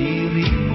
diri.